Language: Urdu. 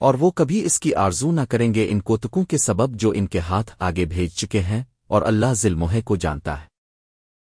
اور وہ کبھی اس کی آرزو نہ کریں گے ان کوتکوں کے سبب جو ان کے ہاتھ آگے بھیج چکے ہیں اور اللہ ذلموہے کو جانتا ہے۔